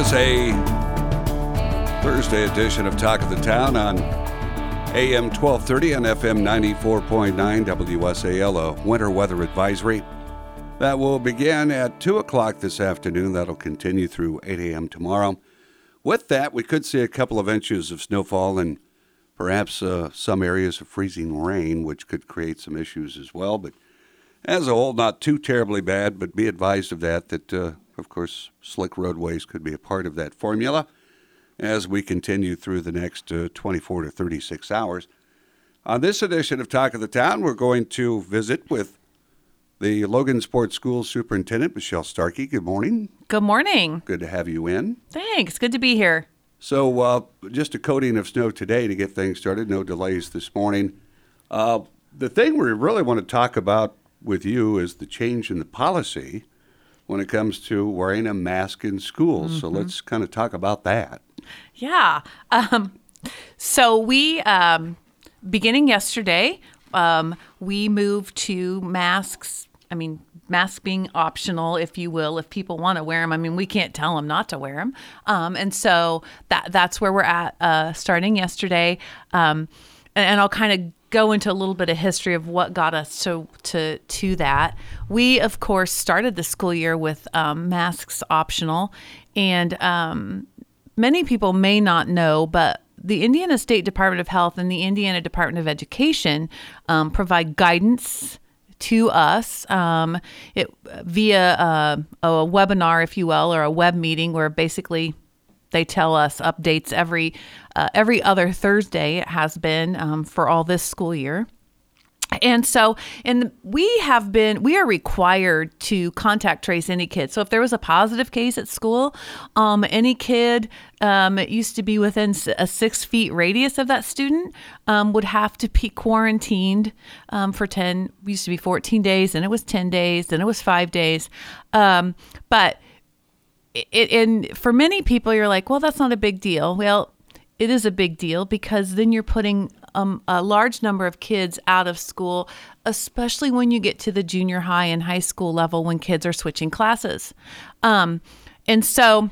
Is a Thursday edition of Talk of the Town on AM 1230 and FM 94.9 WSAL, a winter weather advisory that will begin at 2 o'clock this afternoon. That'll continue through 8 a.m. tomorrow. With that, we could see a couple of inches of snowfall and perhaps uh, some areas of freezing rain, which could create some issues as well. But as a whole, not too terribly bad, but be advised of that, that uh, of course, slick roadways could be a part of that formula as we continue through the next uh, 24 to 36 hours. On this edition of Talk of the Town, we're going to visit with the Logansport's School Superintendent, Michelle Starkey. Good morning. Good morning. Good to have you in. Thanks. Good to be here. So, uh, just a coating of snow today to get things started. No delays this morning. Uh, the thing we really want to talk about with you is the change in the policy when it comes to wearing a mask in school. Mm-hmm. So let's kind of talk about that. Yeah. Um, so we, um, beginning yesterday, um, we moved to masks. I mean, masks being optional, if you will, if people want to wear them. I mean, we can't tell them not to wear them. Um, and so that that's where we're at uh, starting yesterday. Um, and, and I'll kind of go into a little bit of history of what got us to to to that. We of course started the school year with um, masks optional, and um, many people may not know, but the Indiana State Department of Health and the Indiana Department of Education um, provide guidance to us um, it, via uh, a webinar, if you will, or a web meeting where basically they tell us updates every uh, every other Thursday. It has been um, for all this school year. And so, and we have been, we are required to contact trace any kid. So if there was a positive case at school, um, any kid, um, it used to be within a six feet radius of that student, um, would have to be quarantined um, for 10, used to be 14 days, and it was 10 days, then it was five days. Um, but it, and for many people, you're like, well, that's not a big deal. Well, it is a big deal because then you're putting um, a large number of kids out of school, especially when you get to the junior high and high school level when kids are switching classes. Um, and so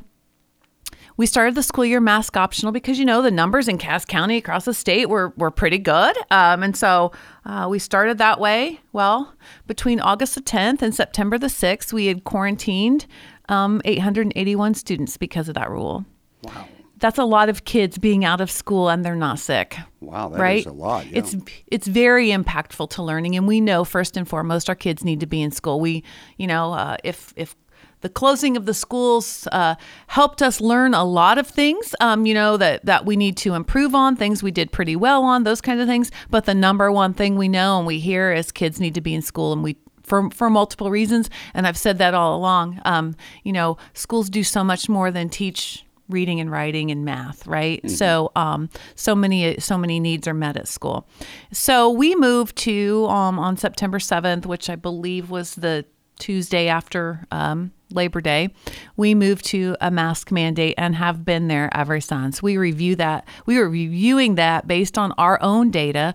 we started the school year mask optional because you know the numbers in Cass County across the state were were pretty good, um, and so uh, we started that way. Well, between August the 10th and September the 6th, we had quarantined um, 881 students because of that rule. Wow. That's a lot of kids being out of school and they're not sick. Wow, that right? is a lot. Yeah. It's it's very impactful to learning, and we know first and foremost our kids need to be in school. We, you know, uh, if if the closing of the schools uh, helped us learn a lot of things, um, you know, that, that we need to improve on, things we did pretty well on, those kinds of things. But the number one thing we know and we hear is kids need to be in school, and we for for multiple reasons. And I've said that all along. Um, you know, schools do so much more than teach reading and writing and math, right? Mm-hmm. So, um, so many so many needs are met at school. So we moved to um, on September seventh, which I believe was the Tuesday after um, Labor Day, we moved to a mask mandate and have been there ever since. We review that. We were reviewing that based on our own data.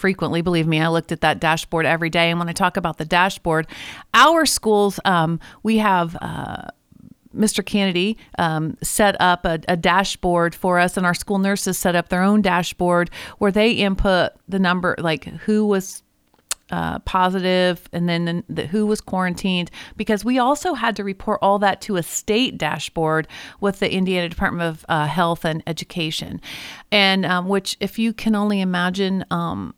Frequently. Believe me, I looked at that dashboard every day. And when I talk about the dashboard, our schools, um, we have. Uh, Mr. Kennedy um, set up a, a, dashboard for us, and our school nurses set up their own dashboard where they input the number, like who was uh, positive and then the, who was quarantined because we also had to report all that to a state dashboard with the Indiana Department of uh, Health and Education, and um, which, if you can only imagine, um,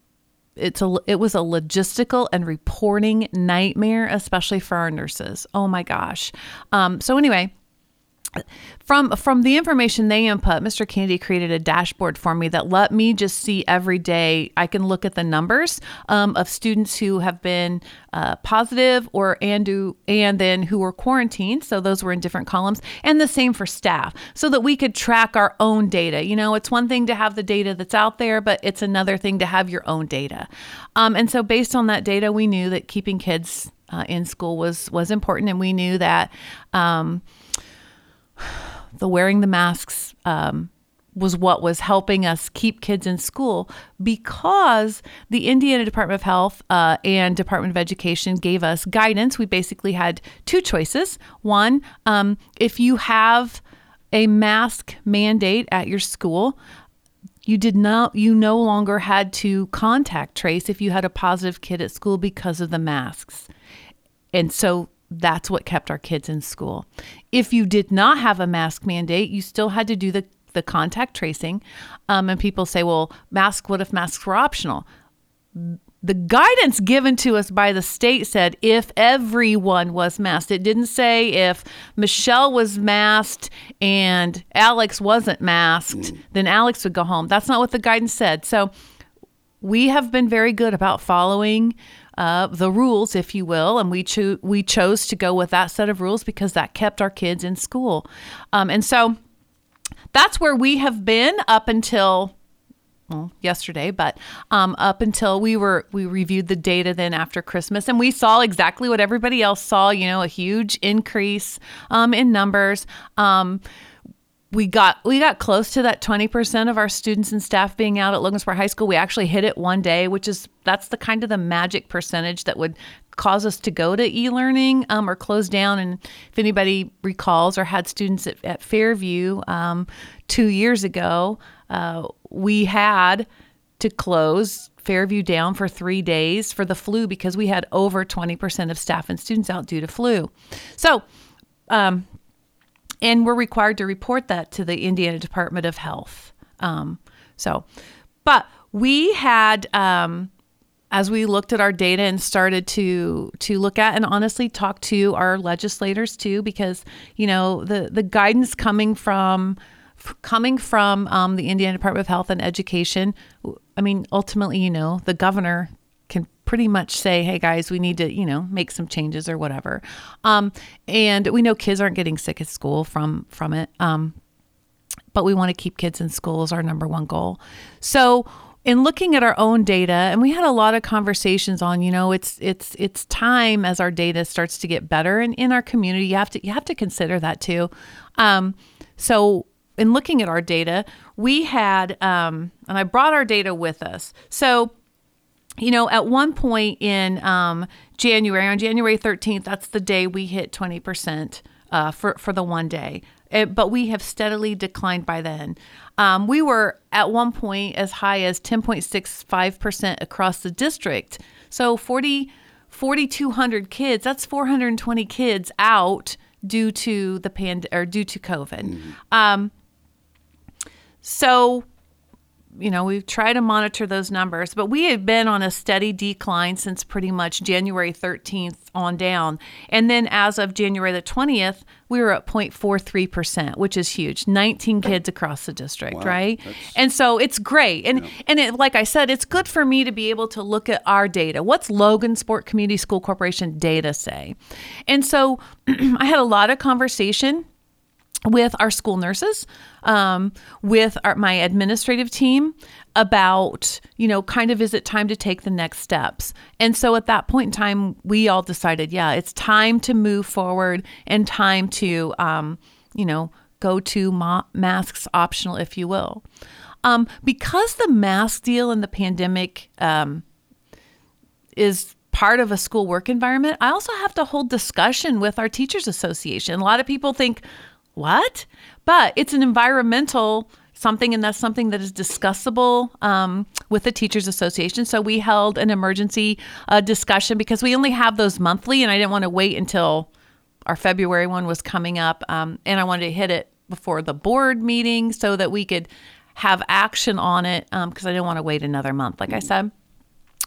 it's a it was a logistical and reporting nightmare, especially for our nurses. Oh my gosh. Um, so anyway, from from the information they input, Mr. Kennedy created a dashboard for me that let me just see every day. I can look at the numbers um, of students who have been uh, positive or and do and then who were quarantined. So those were in different columns, and the same for staff, so that we could track our own data. You know, it's one thing to have the data that's out there, but it's another thing to have your own data. Um, and so based on that data, we knew that keeping kids uh, in school was was important, and we knew that. Um, the wearing the masks um, was what was helping us keep kids in school because the Indiana Department of Health uh, and Department of Education gave us guidance. We basically had two choices. One, um, if you have a mask mandate at your school, you did not you no longer had to contact trace if you had a positive kid at school because of the masks. And so that's what kept our kids in school. If you did not have a mask mandate, you still had to do the, the contact tracing. Um, and people say, well, mask, what if masks were optional? The guidance given to us by the state said if everyone was masked. It didn't say if Michelle was masked and Alex wasn't masked, then Alex would go home. That's not what the guidance said. So we have been very good about following uh, the rules, if you will, and we cho- we chose to go with that set of rules because that kept our kids in school, um, and so that's where we have been up until well, yesterday, but um, up until we were we reviewed the data then after Christmas, and we saw exactly what everybody else saw. You know, a huge increase um, in numbers. We got we got close to that 20% of our students and staff being out at Logansport High School. We actually hit it one day, which is that's the kind of the magic percentage that would cause us to go to e-learning um, or close down. And if anybody recalls or had students at, at Fairview um, two years ago, uh, we had to close Fairview down for three days for the flu because we had over 20% of staff and students out due to flu. So, um, and we're required to report that to the Indiana Department of Health. Um, so, but we had, um, as we looked at our data and started to to look at and honestly talk to our legislators too, because you know the the guidance coming from coming from um, the Indiana Department of Health and Education. I mean, ultimately, you know, the governor pretty much say, hey guys, we need to, you know, make some changes or whatever. Um, and we know kids aren't getting sick at school from from it. Um, but we want to keep kids in school is our number one goal. So in looking at our own data and we had a lot of conversations on you know it's it's it's time as our data starts to get better and in our community you have to you have to consider that too um, so in looking at our data we had um, and i brought our data with us so you know, at one point in um, January, on January 13th, that's the day we hit 20% uh, for, for the one day. It, but we have steadily declined by then. Um, we were at one point as high as 10.65% across the district. So 40, 4,200 kids, that's 420 kids out due to the pand or due to COVID. Mm-hmm. Um, so you know, we've tried to monitor those numbers, but we have been on a steady decline since pretty much January 13th on down. And then as of January the 20th, we were at 0.43%, which is huge. 19 kids across the district, wow, right? And so it's great. And yeah. and it, like I said, it's good for me to be able to look at our data. What's Logansport Community School Corporation data say? And so I had a lot of conversation with our school nurses, um, with our, my administrative team about, you know, kind of is it time to take the next steps? And so at that point in time, we all decided, yeah, it's time to move forward and time to, um, you know, go to ma- masks optional, if you will. Um, because the mask deal and the pandemic um, is part of a school work environment, I also have to hold discussion with our teachers association. A lot of people think, what? But it's an environmental something, and that's something that is discussable um, with the Teachers Association. So we held an emergency uh, discussion because we only have those monthly, and I didn't want to wait until our February one was coming up, um, and I wanted to hit it before the board meeting so that we could have action on it because um, I didn't want to wait another month, like I said.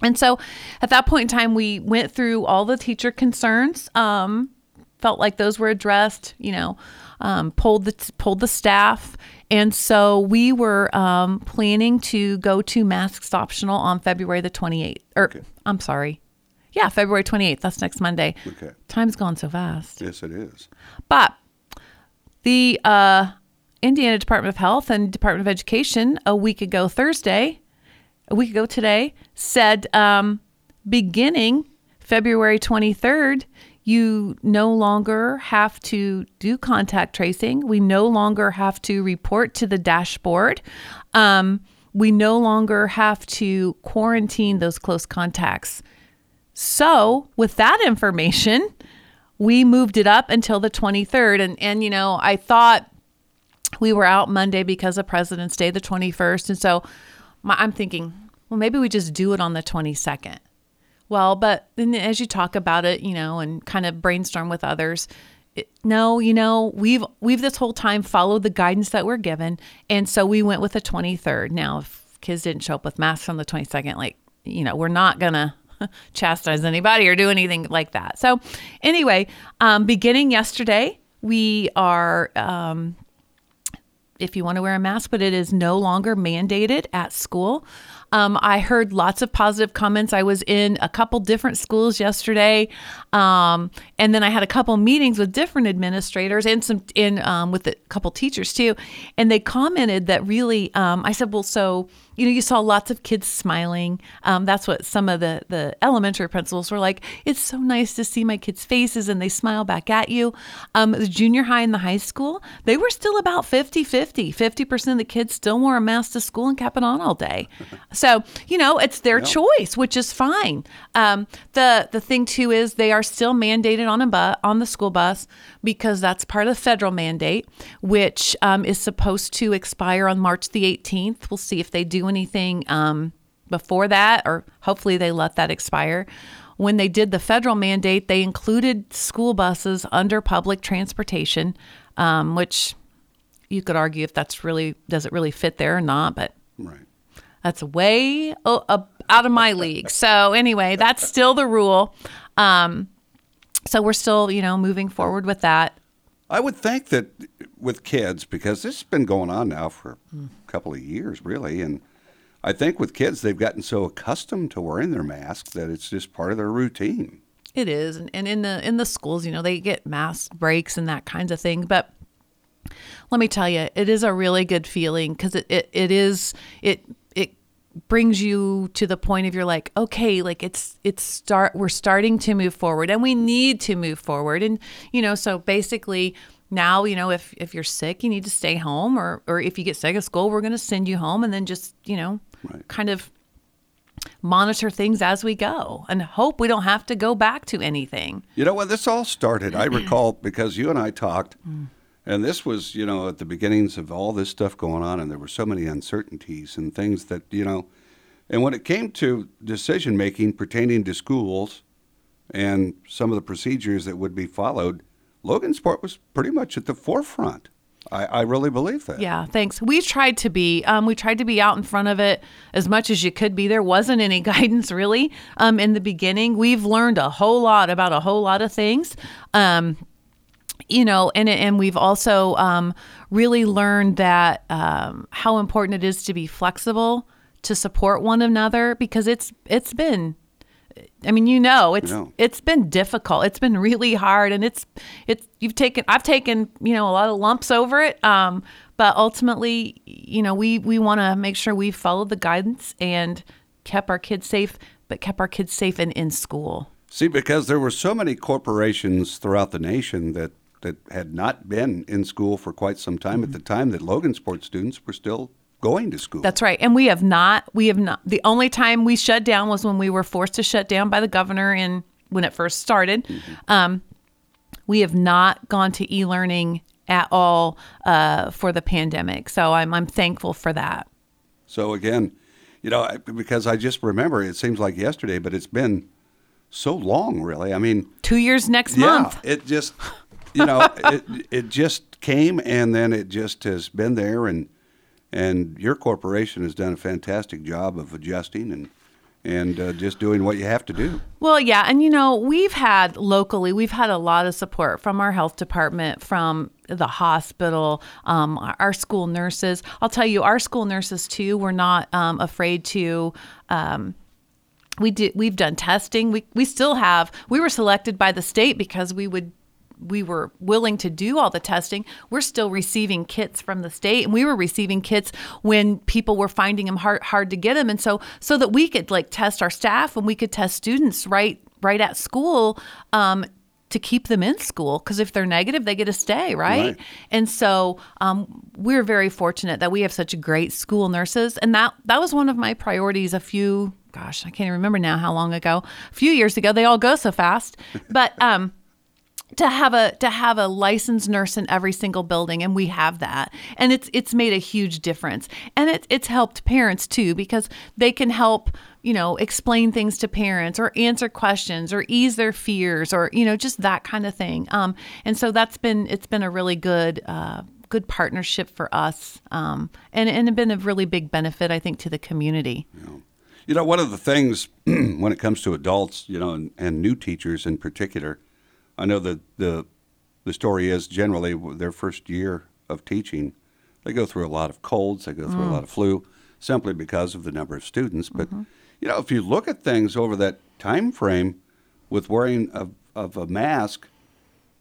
And so at that point in time, we went through all the teacher concerns. Um, felt like those were addressed. You know, um, pulled the pulled the staff, and so we were um, planning to go to masks optional on February the 28th. Or I'm sorry, yeah, February 28th. That's next Monday. Okay. Time's gone so fast. Yes, it is. But the uh, Indiana Department of Health and Department of Education a week ago Thursday, a week ago today, said um, beginning February 23rd, you no longer have to do contact tracing. We no longer have to report to the dashboard. Um, we no longer have to quarantine those close contacts. So, with that information, we moved it up until the 23rd. And, and you know, I thought we were out Monday because of President's Day, the 21st. And so my, I'm thinking, well, maybe we just do it on the 22nd. Well, but then as you talk about it, you know, and kind of brainstorm with others, it, no, you know, we've we've this whole time followed the guidance that we're given, and so we went with the 23rd. Now, if kids didn't show up with masks on the 22nd, like you know, we're not gonna chastise anybody or do anything like that. So, anyway, um, beginning yesterday, we are um, if you want to wear a mask, but it is no longer mandated at school. Um, I heard lots of positive comments. I was in a couple different schools yesterday, um, and then I had a couple meetings with different administrators and some in um, with a couple teachers too, and they commented that really. Um, I said, well, so you know, you saw lots of kids smiling. Um, that's what some of the the elementary principals were like. It's so nice to see my kids' faces and they smile back at you. Um, the junior high and the high school, they were still about 50 50. 50% of the kids still wore a mask to school and kept it on all day. So, you know, it's their Yeah. choice, which is fine. Um, the the thing too is they are still mandated on a bu- on the school bus because that's part of the federal mandate, which um, is supposed to expire on March the 18th. We'll see if they do anything um, before that, or hopefully they let that expire. When they did the federal mandate, they included school buses under public transportation, um, which you could argue if that's really does it really fit there or not, but Right. that's way o- up- out of my league. So anyway, that's still the rule. Um, so we're still, you know, moving forward with that. I would think that with kids, because this has been going on now for a couple of years, really, and I think with kids, they've gotten so accustomed to wearing their masks that it's just part of their routine. It is, and, and in the in the schools, you know, they get mask breaks and that kinds of thing. But let me tell you, it is a really good feeling because it, it it is it it brings you to the point of you're like, okay, like it's it's start we're starting to move forward, and we need to move forward, and you know, so basically. Now, you know, if, if you're sick, you need to stay home, or, or if you get sick at school, we're going to send you home and then just, you know, Right. kind of monitor things as we go and hope we don't have to go back to anything. You know, when this all started, I recall because you and I talked, mm. And this was, you know, at the beginnings of all this stuff going on, and there were so many uncertainties and things that, you know, and when it came to decision making pertaining to schools and some of the procedures that would be followed, Logansport was pretty much at the forefront. I, I really believe that. Yeah, thanks. We tried to be. Um, we tried to be out in front of it as much as you could be. There wasn't any guidance really um, in the beginning. We've learned a whole lot about a whole lot of things. Um, you know, and and we've also um, really learned that um, how important it is to be flexible to support one another because it's it's been I mean, you know, it's it's been difficult. It's been really hard, and it's it's you've taken I've taken you know a lot of lumps over it. Um, but ultimately, you know, we we want to make sure we followed the guidance and kept our kids safe, but kept our kids safe and in school. See, because there were so many corporations throughout the nation that, that had not been in school for quite some time at the time that Logansport students were still going to school. That's right. And we have not, we have not, the only time we shut down was when we were forced to shut down by the governor and when it first started. Um, we have not gone to e learning at all uh, for the pandemic. So I'm, I'm thankful for that. so again, you know, because I just remember it seems like yesterday, but it's been so long, really. I mean, Two years next yeah, month. it just, you know, it, it just came and then it just has been there, and and your corporation has done a fantastic job of adjusting and and uh, just doing what you have to do. Well, yeah, and you know, we've had locally, we've had a lot of support from our health department, from the hospital, um, our school nurses. I'll tell you, our school nurses too were not um, afraid to. Um, we did. We've done testing. We we still have. We were selected by the state because we would we were willing to do all the testing, we're still receiving kits from the state, and we were receiving kits when people were finding them hard hard to get them, and so so that we could like test our staff and we could test students right right at school. Um, to keep them in school because if they're negative, they get to stay, right? Right. And so um, we're very fortunate that we have such great school nurses, and that that was one of my priorities a few. Gosh, I can't even remember now how long ago. A few years ago, they all go so fast, but um, to have a to have a licensed nurse in every single building and we have that. And it's it's made a huge difference. And it, it's helped parents too because they can help you know explain things to parents or answer questions or ease their fears or you know just that kind of thing. Um, and so that's been it's been a really good uh, good partnership for us um, and and been a really big benefit i think to the community. You know, one of the things when it comes to adults, you know, and, and new teachers in particular, I know that the the story is generally their first year of teaching, they go through a lot of colds, they go through a lot of flu, simply because of the number of students. But you know, if you look at things over that time frame, with wearing of, of a mask,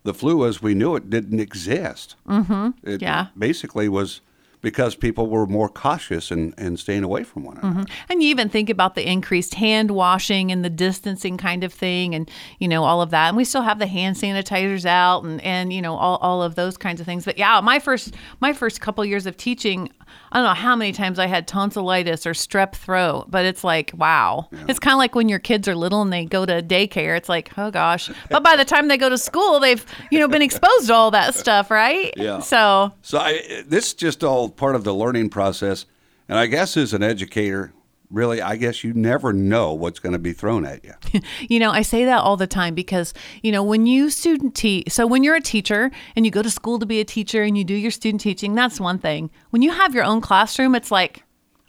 the flu as we knew it didn't exist. Mm-hmm. It Yeah. basically was because people were more cautious and, and staying away from one another. Mm-hmm. And you even think about the increased hand washing and the distancing kind of thing and, you know, all of that. And we still have the hand sanitizers out and, and you know, all, all of those kinds of things. But yeah, my first my first couple years of teaching, I don't know how many times I had tonsillitis or strep throat, but it's like, wow. It's kind of like when your kids are little and they go to daycare. It's like, oh gosh. But by the time they go to school, they've, you know, been exposed to all that stuff, right? Yeah. So So I, this is just all part of the learning process, and I guess as an educator, really, I guess you never know what's going to be thrown at you. You know, I say that all the time because, you know, when you student teach, so when you're a teacher and you go to school to be a teacher and you do your student teaching, that's one thing. When you have your own classroom, it's like,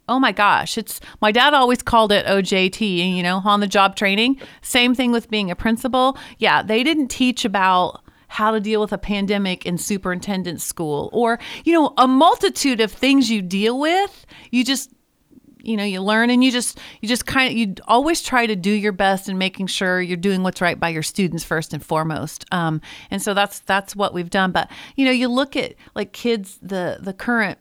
oh my gosh, it's my dad always called it OJT, you know, on the job training. Same thing with being a principal. Yeah, they didn't teach about how to deal with a pandemic in superintendent school or, you know, a multitude of things you deal with. You just you know you learn and you just you just kind of you always try to do your best and making sure you're doing what's right by your students first and foremost. Um, and so that's that's what we've done. But you know you look at like kids the the current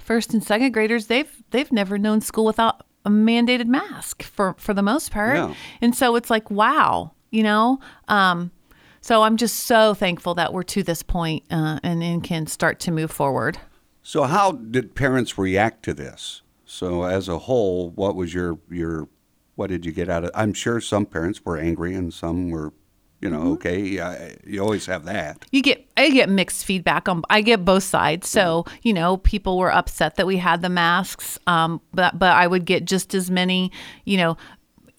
first and second graders they've they've never known school without a mandated mask for for the most part. Yeah. and so it's like wow you know? Um, so i'm just so thankful that we're to this point, uh, and, and can start to move forward. So, how did parents react to this? So, as a whole, what was your your what did you get out of? I'm sure some parents were angry and some were, you know, okay. I, you always have that. you get I get mixed feedback on I get both sides. So, you know, people were upset that we had the masks. Um, but but I would get just as many, you know,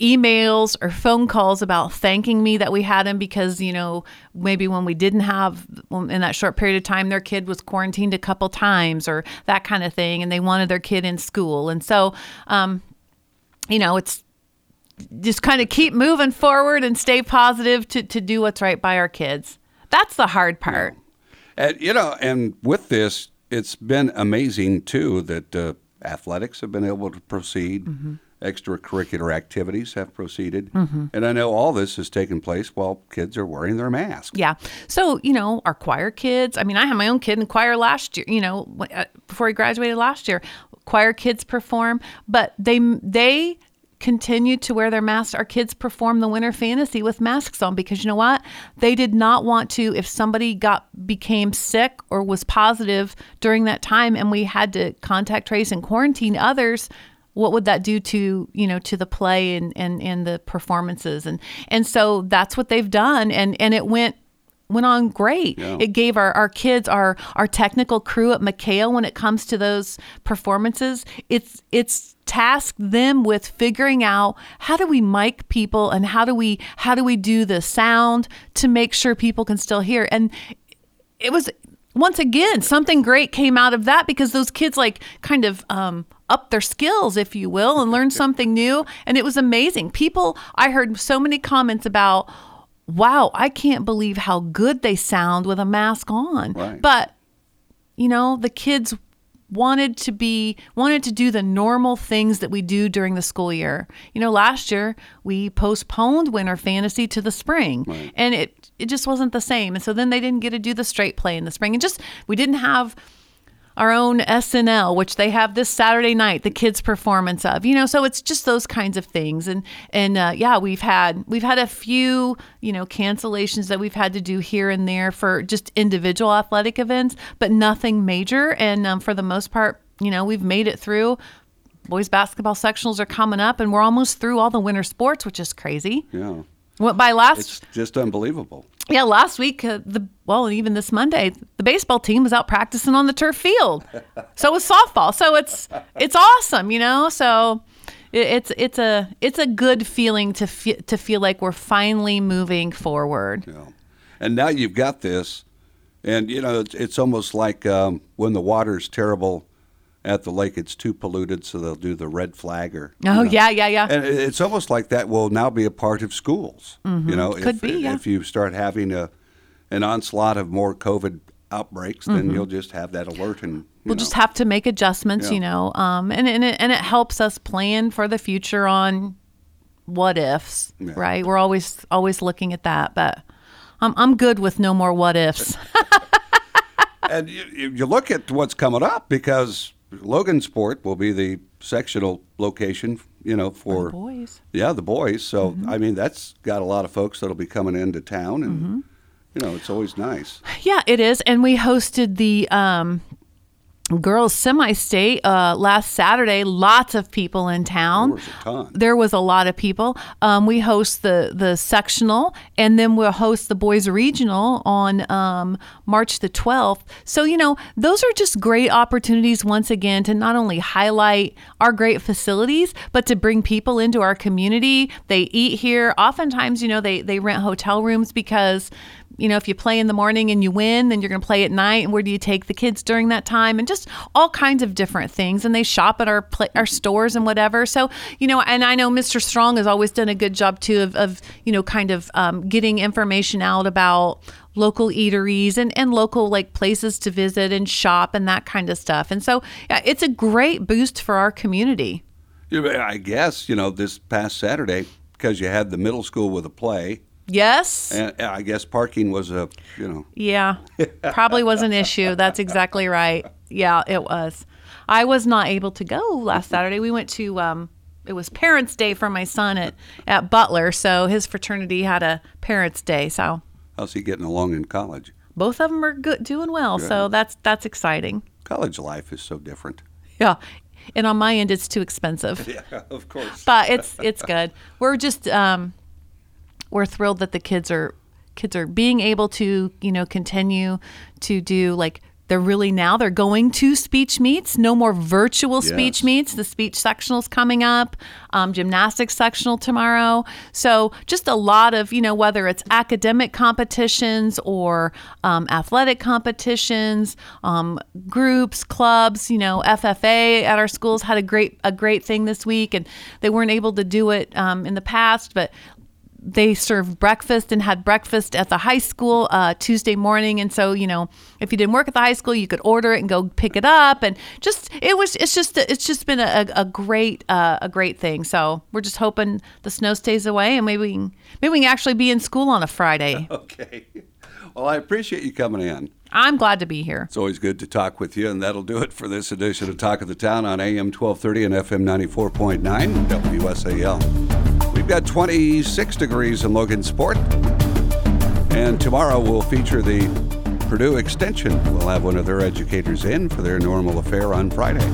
emails or phone calls about thanking me that we had them because, you know, maybe when we didn't have in that short period of time their kid was quarantined a couple times or that kind of thing and they wanted their kid in school. And so um, you know, it's just kind of keep moving forward and stay positive to, to do what's right by our kids. That's the hard part. And you know, and with this, it's been amazing too that uh, athletics have been able to proceed. Extracurricular activities have proceeded, and I know all this has taken place while kids are wearing their masks. Yeah. So, you know, our choir kids, I mean, I had my own kid in choir last year, you know, uh, before he graduated last year. Choir kids perform, but they they continue to wear their masks. Our kids perform the winter fantasy with masks on because you know what? They did not want to if somebody got became sick or was positive during that time and we had to contact trace and quarantine others what would that do to you know to the play and and, and the performances and and so that's what they've done and and it went went on great. Yeah. It gave our, our kids, our our technical crew at McHale when it comes to those performances, it's it's tasked them with figuring out how do we mic people and how do we how do we do the sound to make sure people can still hear. And it was once again, something great came out of that because those kids like kind of um, up their skills, if you will, and learned something new. And it was amazing. People, I heard so many comments about, wow, I can't believe how good they sound with a mask on. Right. But, you know, the kids wanted to be wanted to do the normal things that we do during the school year. You know, last year we postponed winter fantasy to the spring and it it just wasn't the same. And so then they didn't get to do the straight play in the spring. And just we didn't have our own SNL, which they have this Saturday night, the kids' performance of. You know, so it's just those kinds of things. And and uh, yeah, we've had we've had a few you know cancellations that we've had to do here and there for just individual athletic events, but nothing major. And um, for the most part, you know, we've made it through. Boys basketball sectionals are coming up, and we're almost through all the winter sports, which is crazy. Yeah. What by last It's just unbelievable. yeah, last week, uh, the well, and even this Monday, the baseball team was out practicing on the turf field. so was softball. So it's it's awesome, you know. So it, it's it's a it's a good feeling to fe- to feel like we're finally moving forward. Know. And now you've got this, and you know it's, it's almost like um, when the water's terrible at the lake, it's too polluted, so they'll do the red flag or. Oh know. yeah, yeah, yeah. And it's almost like that will now be a part of schools. You know, Mm-hmm. Could if, be, yeah. if you start having a an onslaught of more COVID outbreaks, then you'll just have that alert and. Mm-hmm. we'll know. just have to make adjustments, Yeah. you know. Um, and and it, and it helps us plan for the future on what ifs, Yeah. right? We're always always looking at that, but I'm I'm good with no more what ifs. and you you look at what's coming up because Logansport will be the sectional location, you know, for the boys. yeah the boys. So Mm-hmm. I mean, that's got a lot of folks that'll be coming into town, and Mm-hmm. you know, it's always nice. Yeah, it is. And we hosted the um, girls semi state uh, last Saturday. Lots of people in town. There was a. There was a lot of people. Um, we host the the sectional, and then we'll host the boys regional on um, March the twelfth. So you know, those are just great opportunities once again to not only highlight our great facilities, but to bring people into our community. They eat here. Oftentimes, you know, they they rent hotel rooms because you know, if you play in the morning and you win, then you're going to play at night. And where do you take the kids during that time? And just all kinds of different things. And they shop at our our stores and whatever. So you know, and I know Mr. Strong has always done a good job too of, of you know, kind of um, getting information out about local eateries and, and local like places to visit and shop and that kind of stuff. And so yeah, it's a great boost for our community. I guess you know this past Saturday because you had the middle school with a play, Yes. and I guess parking was a you know Yeah, probably was an issue. That's exactly right. Yeah, it was. I was not able to go last Saturday. We went to um, it was Parents' Day for my son at at Butler, so his fraternity had a Parents' Day. So how's he getting along in college? both of them are good, doing well. So that's that's exciting. College life is so different. Yeah, and on my end, it's too expensive. Yeah, of course. but it's it's good. We're just um, we're thrilled that the kids are kids are being able to you know continue to do like they're really now they're going to speech meets no more virtual speech Yes. meets the speech sectional's coming up um, gymnastics sectional tomorrow so just a lot of you know whether it's academic competitions or um, athletic competitions um, groups clubs you know ffa at our schools had a great a great thing this week and they weren't able to do it um, in the past but they served breakfast and had breakfast at the high school uh, Tuesday morning. And so, you know, if you didn't work at the high school, you could order it and go pick it up. And just it was it's just it's just been a, a great uh, a great thing. So we're just hoping the snow stays away and maybe we can, maybe we can actually be in school on a Friday. Okay. Well, I appreciate you coming in. I'm glad to be here. It's always good to talk with you, and that'll do it for this edition of Talk of the Town on AM 1230 and FM 94.9 WSAL. Got 26 degrees in Logansport, and tomorrow we'll feature the Purdue Extension. We'll have one of their educators in for their normal affair on Friday.